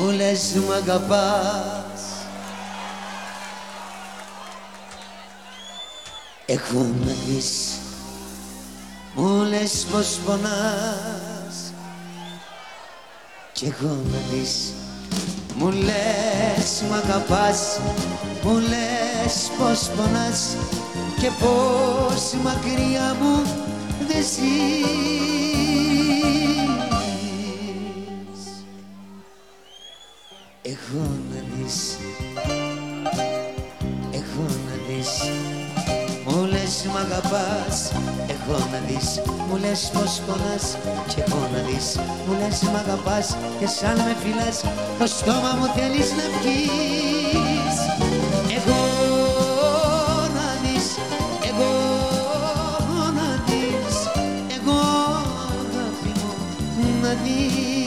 Μου λες μ' αγαπάς Έχω να δεις Μου λες πως πονάς. Κι έχω να δεις Μου λες μ' αγαπάς Μου λες πως πονάς. Και πως μακριά μου δεν ζεις Εχω να δεις, εχω να δεις. Μου λες μ' αγαπάς, εχω να δεις. Μου λες πως πονάς. Και εγώ να δεις. Μου λες μ' αγαπάς. Και σαν με φιλάς Το στόμα μου θέλεις να βγεις. Εγώ να δεις, εγώ να δεις. Εγώ αγάπη μου να δεις.